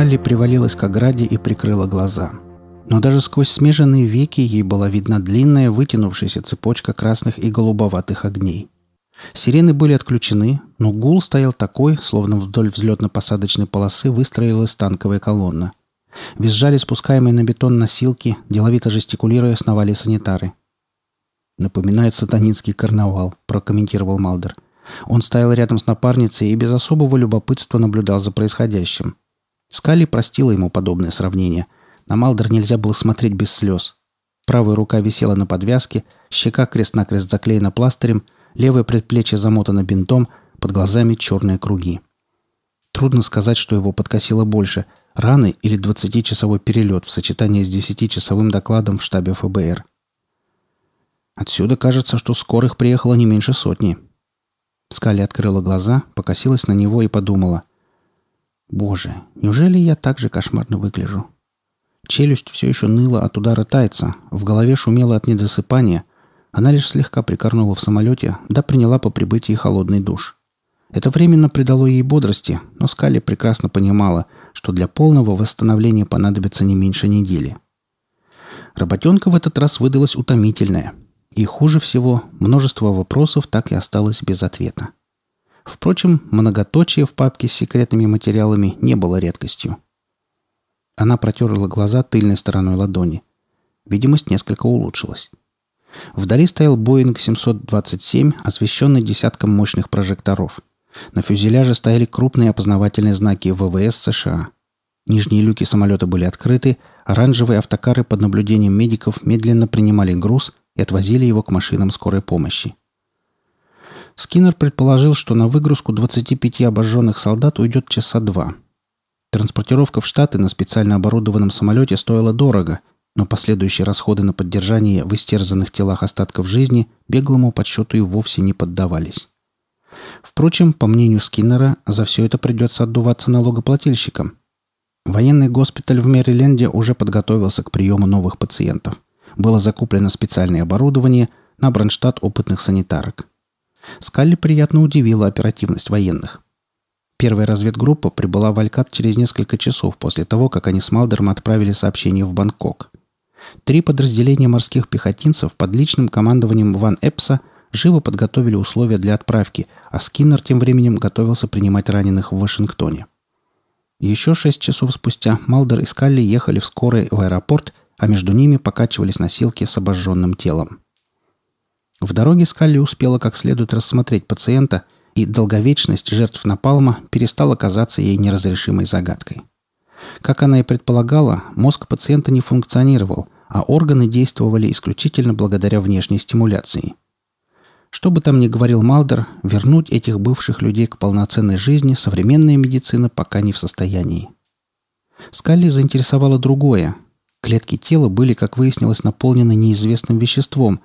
Скалли привалилась к ограде и прикрыла глаза. Но даже сквозь смеженные веки ей была видна длинная вытянувшаяся цепочка красных и голубоватых огней. Сирены были отключены, но гул стоял такой, словно вдоль взлетно-посадочной полосы выстроилась танковая колонна. Визжали спускаемые на бетон носилки, деловито жестикулируя сновали санитары. «Напоминает сатанинский карнавал», – прокомментировал Малдер. Он стоял рядом с напарницей и без особого любопытства наблюдал за происходящим. Скали простила ему подобное сравнение. На Малдер нельзя было смотреть без слез. Правая рука висела на подвязке, щека крест-накрест заклеена пластырем, левое предплечье замотано бинтом, под глазами черные круги. Трудно сказать, что его подкосило больше – раны или 20-часовой перелет в сочетании с 10-часовым докладом в штабе ФБР. Отсюда кажется, что скорых приехало не меньше сотни. Скали открыла глаза, покосилась на него и подумала. «Боже, неужели я так же кошмарно выгляжу?» Челюсть все еще ныла от удара тайца, в голове шумело от недосыпания. Она лишь слегка прикорнула в самолете, да приняла по прибытии холодный душ. Это временно придало ей бодрости, но Скали прекрасно понимала, что для полного восстановления понадобится не меньше недели. Работенка в этот раз выдалась утомительная – и хуже всего, множество вопросов так и осталось без ответа. Впрочем, многоточие в папке с секретными материалами не было редкостью. Она протерла глаза тыльной стороной ладони. Видимость несколько улучшилась. Вдали стоял Боинг 727, освещенный десятком мощных прожекторов. На фюзеляже стояли крупные опознавательные знаки ВВС США. Нижние люки самолета были открыты, оранжевые автокары под наблюдением медиков медленно принимали груз, и отвозили его к машинам скорой помощи. Скиннер предположил, что на выгрузку 25 обожженных солдат уйдет часа два. Транспортировка в Штаты на специально оборудованном самолете стоила дорого, но последующие расходы на поддержание в истерзанных телах остатков жизни беглому подсчету и вовсе не поддавались. Впрочем, по мнению Скиннера, за все это придется отдуваться налогоплательщикам. Военный госпиталь в Мэриленде уже подготовился к приему новых пациентов – было закуплено специальное оборудование, набран штат опытных санитарок. Скалли приятно удивила оперативность военных. Первая разведгруппа прибыла в Алькат через несколько часов после того, как они с Малдером отправили сообщение в Бангкок. Три подразделения морских пехотинцев под личным командованием Ван Эпса живо подготовили условия для отправки, а Скиннер тем временем готовился принимать раненых в Вашингтоне. Еще шесть часов спустя Малдер и Скалли ехали в скорой в аэропорт а между ними покачивались носилки с обожженным телом. В дороге Скалли успела как следует рассмотреть пациента, и долговечность жертв напалма перестала казаться ей неразрешимой загадкой. Как она и предполагала, мозг пациента не функционировал, а органы действовали исключительно благодаря внешней стимуляции. Что бы там ни говорил Малдер, вернуть этих бывших людей к полноценной жизни современная медицина пока не в состоянии. Скалли заинтересовало другое, Клетки тела были, как выяснилось, наполнены неизвестным веществом.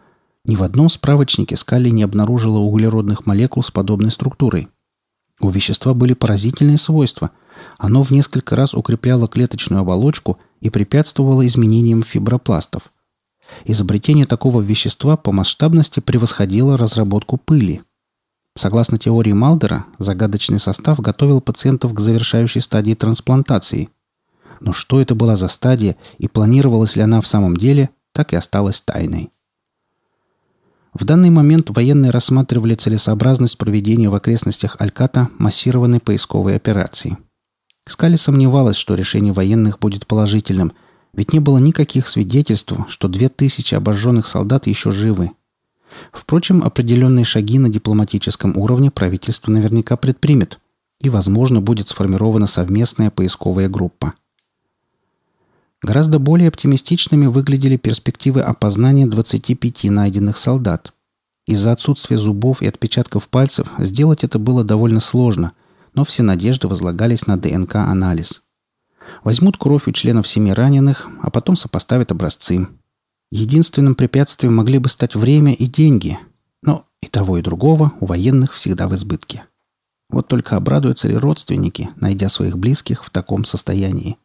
Ни в одном справочнике Скалли не обнаружила углеродных молекул с подобной структурой. У вещества были поразительные свойства. Оно в несколько раз укрепляло клеточную оболочку и препятствовало изменениям фибропластов. Изобретение такого вещества по масштабности превосходило разработку пыли. Согласно теории Малдера, загадочный состав готовил пациентов к завершающей стадии трансплантации. Но что это была за стадия и планировалась ли она в самом деле, так и осталось тайной. В данный момент военные рассматривали целесообразность проведения в окрестностях Альката массированной поисковой операции. Скали сомневалась, что решение военных будет положительным, ведь не было никаких свидетельств, что две тысячи обожженных солдат еще живы. Впрочем, определенные шаги на дипломатическом уровне правительство наверняка предпримет, и, возможно, будет сформирована совместная поисковая группа – Гораздо более оптимистичными выглядели перспективы опознания 25 найденных солдат. Из-за отсутствия зубов и отпечатков пальцев сделать это было довольно сложно, но все надежды возлагались на ДНК-анализ. Возьмут кровь у членов семи раненых, а потом сопоставят образцы. Единственным препятствием могли бы стать время и деньги, но и того, и другого у военных всегда в избытке. Вот только обрадуются ли родственники, найдя своих близких в таком состоянии.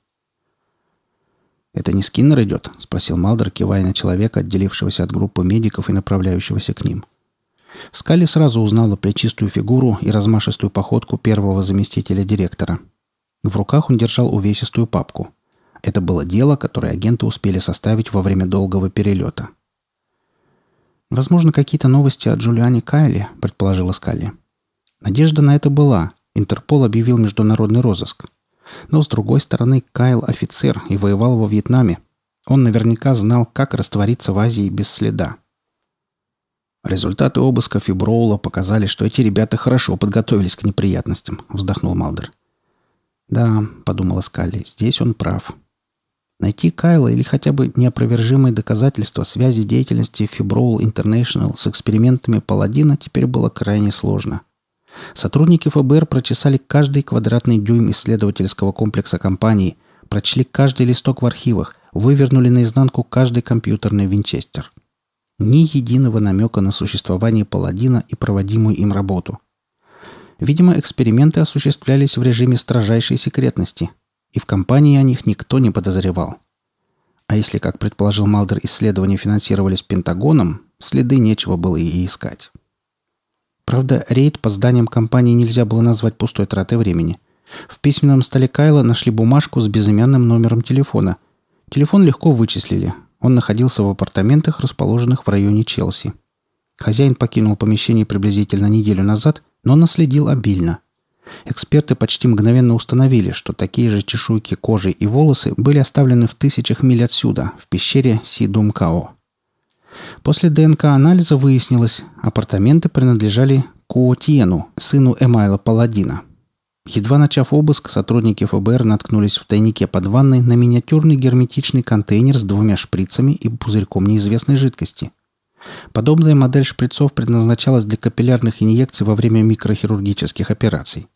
«Это не Скиннер идет?» – спросил Малдер, кивая на человека, отделившегося от группы медиков и направляющегося к ним. Скали сразу узнала плечистую фигуру и размашистую походку первого заместителя директора. В руках он держал увесистую папку. Это было дело, которое агенты успели составить во время долгого перелета. «Возможно, какие-то новости от Джулиани Кайли», — предположила Скалли. Надежда на это была. Интерпол объявил международный розыск. Но, с другой стороны, Кайл – офицер и воевал во Вьетнаме. Он наверняка знал, как раствориться в Азии без следа. «Результаты обыска Фиброула показали, что эти ребята хорошо подготовились к неприятностям», — вздохнул Малдер. «Да», — подумала Скалли, — «здесь он прав. Найти Кайла или хотя бы неопровержимые доказательства связи деятельности Fibroul International с экспериментами Паладина теперь было крайне сложно. Сотрудники ФБР прочесали каждый квадратный дюйм исследовательского комплекса компании, прочли каждый листок в архивах, вывернули наизнанку каждый компьютерный винчестер. Ни единого намека на существование паладина и проводимую им работу. Видимо, эксперименты осуществлялись в режиме строжайшей секретности, и в компании о них никто не подозревал. А если, как предположил Малдер, исследования финансировались Пентагоном, следы нечего было и искать. Правда, рейд по зданиям компании нельзя было назвать пустой тратой времени. В письменном столе Кайла нашли бумажку с безымянным номером телефона. Телефон легко вычислили. Он находился в апартаментах, расположенных в районе Челси. Хозяин покинул помещение приблизительно неделю назад, но наследил обильно. Эксперты почти мгновенно установили, что такие же чешуйки кожи и волосы были оставлены в тысячах миль отсюда, в пещере Сидумкао. После ДНК-анализа выяснилось, апартаменты принадлежали Куотьену, сыну Эмайла Паладина. Едва начав обыск, сотрудники ФБР наткнулись в тайнике под ванной на миниатюрный герметичный контейнер с двумя шприцами и пузырьком неизвестной жидкости. Подобная модель шприцов предназначалась для капиллярных инъекций во время микрохирургических операций.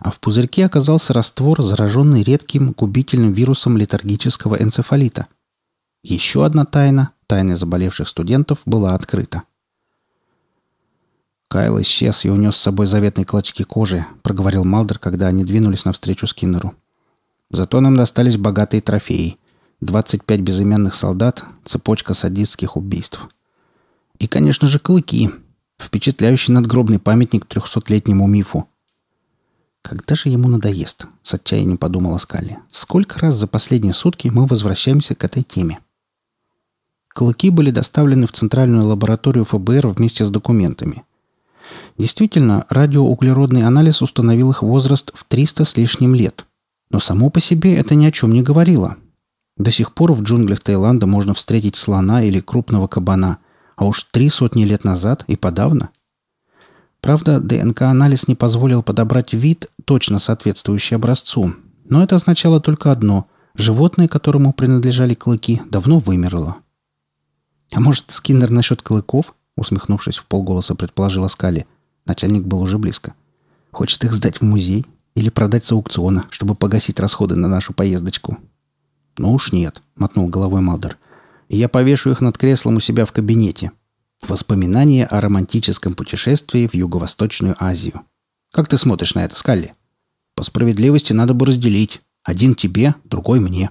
А в пузырьке оказался раствор, зараженный редким губительным вирусом летаргического энцефалита. Еще одна тайна, тайны заболевших студентов была открыта. «Кайл исчез и унес с собой заветные клочки кожи», — проговорил Малдер, когда они двинулись навстречу Скиннеру. «Зато нам достались богатые трофеи. 25 безымянных солдат, цепочка садистских убийств. И, конечно же, клыки. Впечатляющий надгробный памятник трехсотлетнему мифу. Когда же ему надоест? С отчаянием подумала Скалли. Сколько раз за последние сутки мы возвращаемся к этой теме? Клыки были доставлены в центральную лабораторию ФБР вместе с документами. Действительно, радиоуглеродный анализ установил их возраст в 300 с лишним лет. Но само по себе это ни о чем не говорило. До сих пор в джунглях Таиланда можно встретить слона или крупного кабана, а уж три сотни лет назад и подавно. Правда, ДНК-анализ не позволил подобрать вид, точно соответствующий образцу, но это означало только одно – животное, которому принадлежали клыки, давно вымерло. «А может, Скиннер насчет клыков?» усмехнувшись в полголоса, предположила Скали. Начальник был уже близко. «Хочет их сдать в музей или продать с аукциона, чтобы погасить расходы на нашу поездочку?» «Ну уж нет», — мотнул головой Малдер. «Я повешу их над креслом у себя в кабинете. Воспоминания о романтическом путешествии в Юго-Восточную Азию. Как ты смотришь на это, Скалли? По справедливости надо бы разделить. Один тебе, другой мне».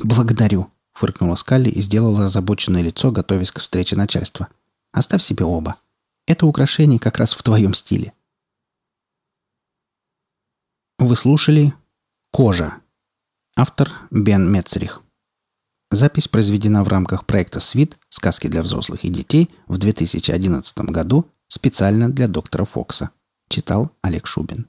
«Благодарю», — фыркнула Скалли и сделала озабоченное лицо, готовясь к встрече начальства. «Оставь себе оба. Это украшение как раз в твоем стиле». Вы слушали «Кожа». Автор Бен Мецрих. Запись произведена в рамках проекта «Свит. Сказки для взрослых и детей» в 2011 году специально для доктора Фокса. Читал Олег Шубин.